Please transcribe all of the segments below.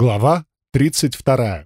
Глава 32.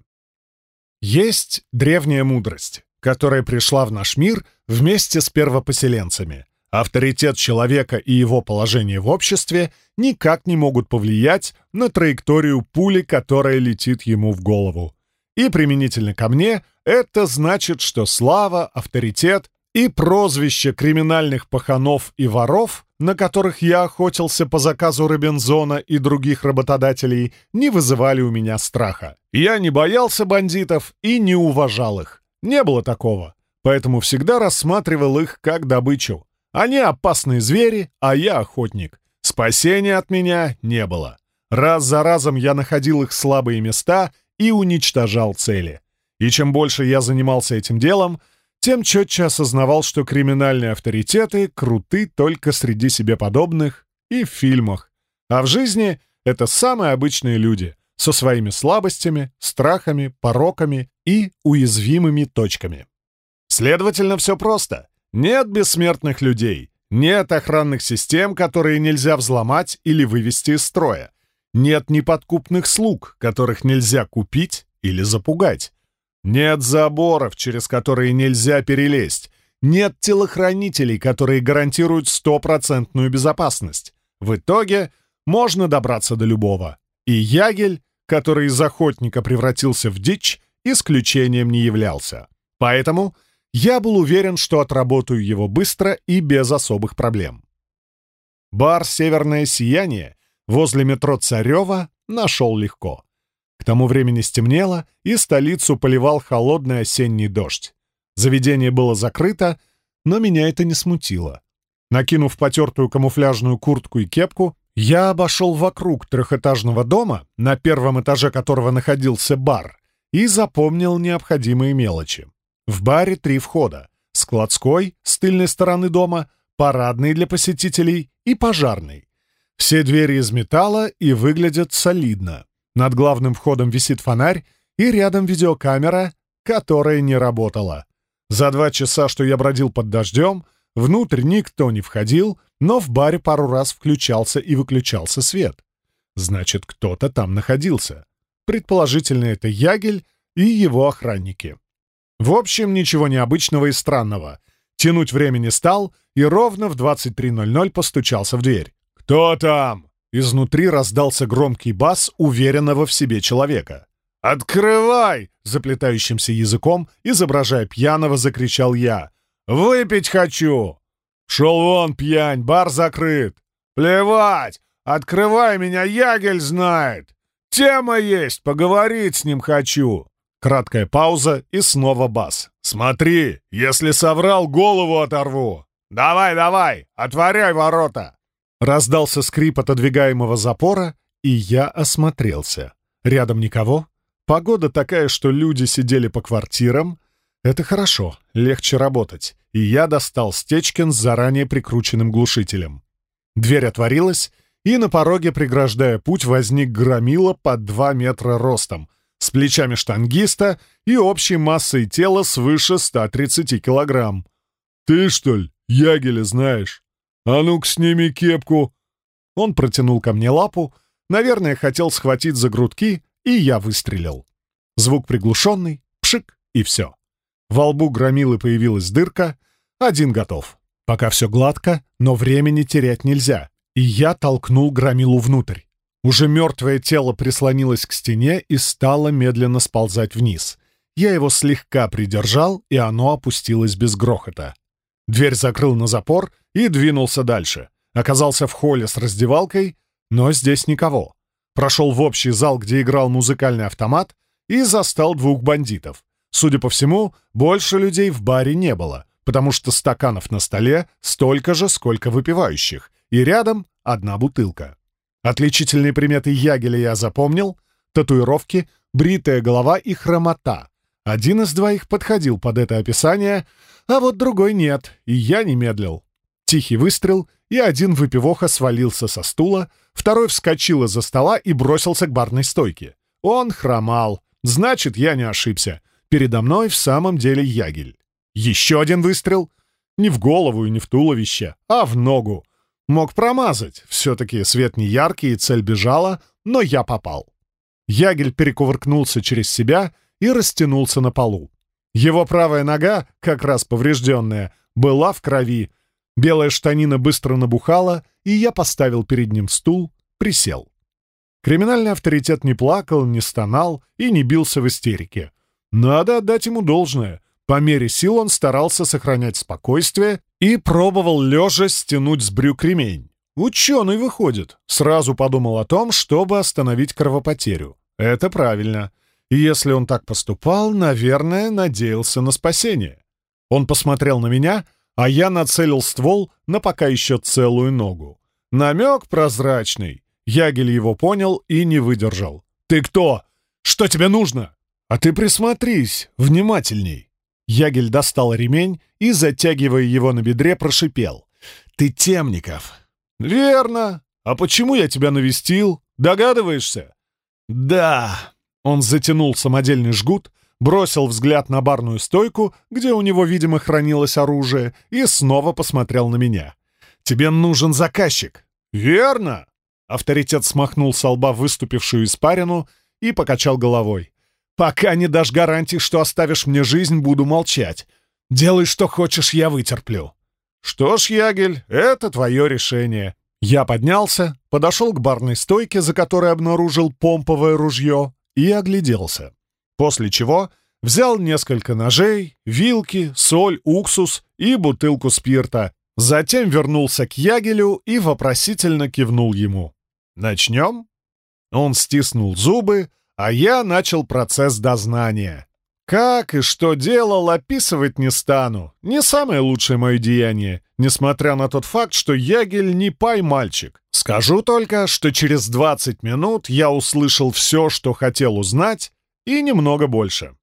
Есть древняя мудрость, которая пришла в наш мир вместе с первопоселенцами. Авторитет человека и его положение в обществе никак не могут повлиять на траекторию пули, которая летит ему в голову. И применительно ко мне это значит, что слава, авторитет и прозвище криминальных паханов и воров, на которых я охотился по заказу Робинзона и других работодателей, не вызывали у меня страха. Я не боялся бандитов и не уважал их. Не было такого. Поэтому всегда рассматривал их как добычу. Они опасные звери, а я охотник. Спасения от меня не было. Раз за разом я находил их слабые места и уничтожал цели. И чем больше я занимался этим делом, тем четче осознавал, что криминальные авторитеты круты только среди себе подобных и в фильмах. А в жизни это самые обычные люди со своими слабостями, страхами, пороками и уязвимыми точками. Следовательно, все просто. Нет бессмертных людей, нет охранных систем, которые нельзя взломать или вывести из строя. Нет неподкупных слуг, которых нельзя купить или запугать. Нет заборов, через которые нельзя перелезть. Нет телохранителей, которые гарантируют стопроцентную безопасность. В итоге можно добраться до любого. И Ягель, который из охотника превратился в дичь, исключением не являлся. Поэтому я был уверен, что отработаю его быстро и без особых проблем. Бар «Северное сияние» возле метро Царева нашел легко. К тому времени стемнело, и столицу поливал холодный осенний дождь. Заведение было закрыто, но меня это не смутило. Накинув потертую камуфляжную куртку и кепку, я обошел вокруг трехэтажного дома, на первом этаже которого находился бар, и запомнил необходимые мелочи. В баре три входа — складской с тыльной стороны дома, парадный для посетителей и пожарный. Все двери из металла и выглядят солидно. Над главным входом висит фонарь, и рядом видеокамера, которая не работала. За два часа, что я бродил под дождем, внутрь никто не входил, но в баре пару раз включался и выключался свет. Значит, кто-то там находился. Предположительно, это Ягель и его охранники. В общем, ничего необычного и странного. Тянуть время не стал и ровно в 23.00 постучался в дверь. «Кто там?» Изнутри раздался громкий бас уверенного в себе человека. «Открывай!» — заплетающимся языком, изображая пьяного, закричал я. «Выпить хочу!» «Шел вон, пьянь, бар закрыт!» «Плевать! Открывай меня, Ягель знает! Тема есть, поговорить с ним хочу!» Краткая пауза и снова бас. «Смотри, если соврал, голову оторву!» «Давай, давай, отворяй ворота!» Раздался скрип отодвигаемого запора, и я осмотрелся. Рядом никого. Погода такая, что люди сидели по квартирам. Это хорошо, легче работать. И я достал Стечкин с заранее прикрученным глушителем. Дверь отворилась, и на пороге, преграждая путь, возник громила под два метра ростом, с плечами штангиста и общей массой тела свыше 130 килограмм. «Ты, что ли, Ягеля знаешь?» «А ну-ка, сними кепку!» Он протянул ко мне лапу, наверное, хотел схватить за грудки, и я выстрелил. Звук приглушенный, пшик, и все. Во лбу громилы появилась дырка, один готов. Пока все гладко, но времени терять нельзя, и я толкнул громилу внутрь. Уже мертвое тело прислонилось к стене и стало медленно сползать вниз. Я его слегка придержал, и оно опустилось без грохота. Дверь закрыл на запор и двинулся дальше. Оказался в холле с раздевалкой, но здесь никого. Прошел в общий зал, где играл музыкальный автомат, и застал двух бандитов. Судя по всему, больше людей в баре не было, потому что стаканов на столе столько же, сколько выпивающих, и рядом одна бутылка. Отличительные приметы Ягеля я запомнил — татуировки, бритая голова и хромота. Один из двоих подходил под это описание, а вот другой нет, и я не медлил. Тихий выстрел, и один выпивоха свалился со стула, второй вскочил из-за стола и бросился к барной стойке. Он хромал. Значит, я не ошибся. Передо мной в самом деле ягель. Еще один выстрел. Не в голову и не в туловище, а в ногу. Мог промазать. Все-таки свет не яркий, и цель бежала, но я попал. Ягель перекувыркнулся через себя и растянулся на полу. Его правая нога, как раз поврежденная, была в крови. Белая штанина быстро набухала, и я поставил перед ним стул, присел. Криминальный авторитет не плакал, не стонал и не бился в истерике. Надо отдать ему должное. По мере сил он старался сохранять спокойствие и пробовал лежа стянуть с брюк ремень. Ученый выходит. Сразу подумал о том, чтобы остановить кровопотерю. Это правильно. И если он так поступал, наверное, надеялся на спасение. Он посмотрел на меня, а я нацелил ствол на пока еще целую ногу. Намек прозрачный. Ягель его понял и не выдержал. «Ты кто? Что тебе нужно?» «А ты присмотрись, внимательней». Ягель достал ремень и, затягивая его на бедре, прошипел. «Ты Темников, «Верно. А почему я тебя навестил? Догадываешься?» «Да». Он затянул самодельный жгут, бросил взгляд на барную стойку, где у него, видимо, хранилось оружие, и снова посмотрел на меня. «Тебе нужен заказчик». «Верно». Авторитет смахнул с лба выступившую испарину и покачал головой. «Пока не дашь гарантии, что оставишь мне жизнь, буду молчать. Делай, что хочешь, я вытерплю». «Что ж, Ягель, это твое решение». Я поднялся, подошел к барной стойке, за которой обнаружил помповое ружье, и огляделся. После чего взял несколько ножей, вилки, соль, уксус и бутылку спирта. Затем вернулся к Ягелю и вопросительно кивнул ему. «Начнем?» Он стиснул зубы, а я начал процесс дознания. Как и что делал, описывать не стану. Не самое лучшее мое деяние, несмотря на тот факт, что Ягель не пай-мальчик. Скажу только, что через 20 минут я услышал все, что хотел узнать, и немного больше.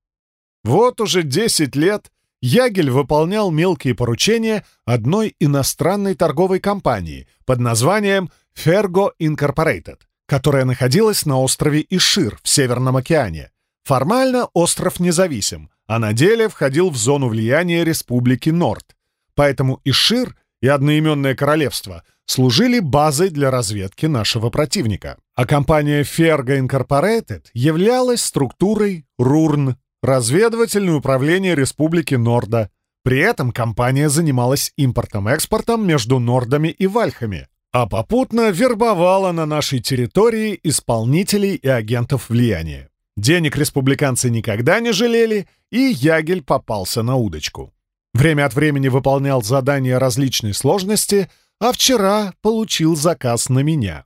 Вот уже 10 лет Ягель выполнял мелкие поручения одной иностранной торговой компании под названием Fergo Incorporated, которая находилась на острове Ишир в Северном океане. Формально остров независим, а на деле входил в зону влияния Республики Норд. Поэтому Ишир и одноименное королевство служили базой для разведки нашего противника. А компания Fergo Incorporated являлась структурой РУРН, разведывательное управление Республики Норда. При этом компания занималась импортом-экспортом между Нордами и Вальхами, а попутно вербовала на нашей территории исполнителей и агентов влияния. Денег республиканцы никогда не жалели, и Ягель попался на удочку. Время от времени выполнял задания различной сложности, а вчера получил заказ на меня.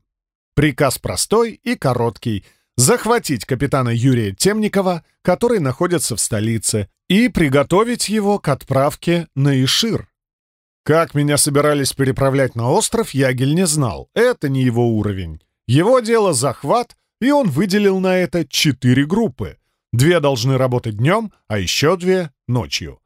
Приказ простой и короткий — захватить капитана Юрия Темникова, который находится в столице, и приготовить его к отправке на Ишир. Как меня собирались переправлять на остров, Ягель не знал. Это не его уровень. Его дело — захват и он выделил на это четыре группы. Две должны работать днем, а еще две — ночью.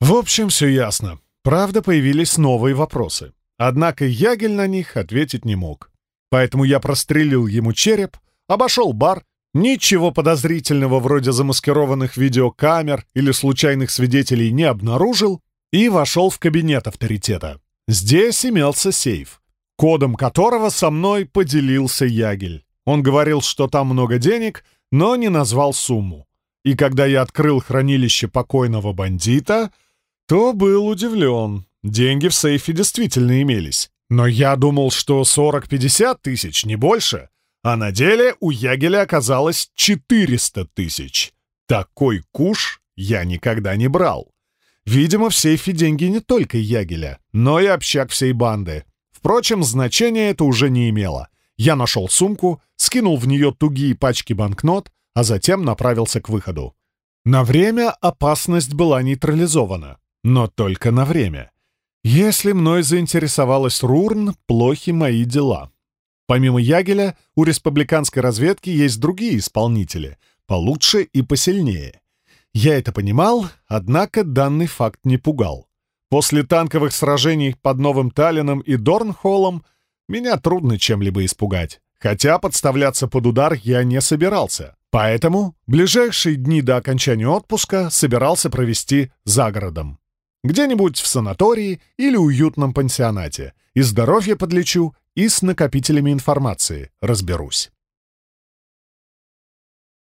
В общем, все ясно. Правда, появились новые вопросы. Однако Ягель на них ответить не мог. Поэтому я прострелил ему череп, обошел бар, ничего подозрительного вроде замаскированных видеокамер или случайных свидетелей не обнаружил и вошел в кабинет авторитета. Здесь имелся сейф, кодом которого со мной поделился Ягель. Он говорил, что там много денег, но не назвал сумму. И когда я открыл хранилище покойного бандита, то был удивлен. Деньги в сейфе действительно имелись. Но я думал, что 40-50 тысяч, не больше. А на деле у Ягеля оказалось 400 тысяч. Такой куш я никогда не брал. Видимо, в сейфе деньги не только Ягеля, но и общак всей банды. Впрочем, значения это уже не имело. Я нашел сумку, скинул в нее тугие пачки банкнот, а затем направился к выходу. На время опасность была нейтрализована, но только на время. Если мной заинтересовалась Рурн, плохи мои дела. Помимо Ягеля, у республиканской разведки есть другие исполнители, получше и посильнее. Я это понимал, однако данный факт не пугал. После танковых сражений под Новым Таллином и Дорнхоллом меня трудно чем-либо испугать, хотя подставляться под удар я не собирался. Поэтому ближайшие дни до окончания отпуска собирался провести за городом. Где-нибудь в санатории или уютном пансионате. И здоровье подлечу, и с накопителями информации разберусь.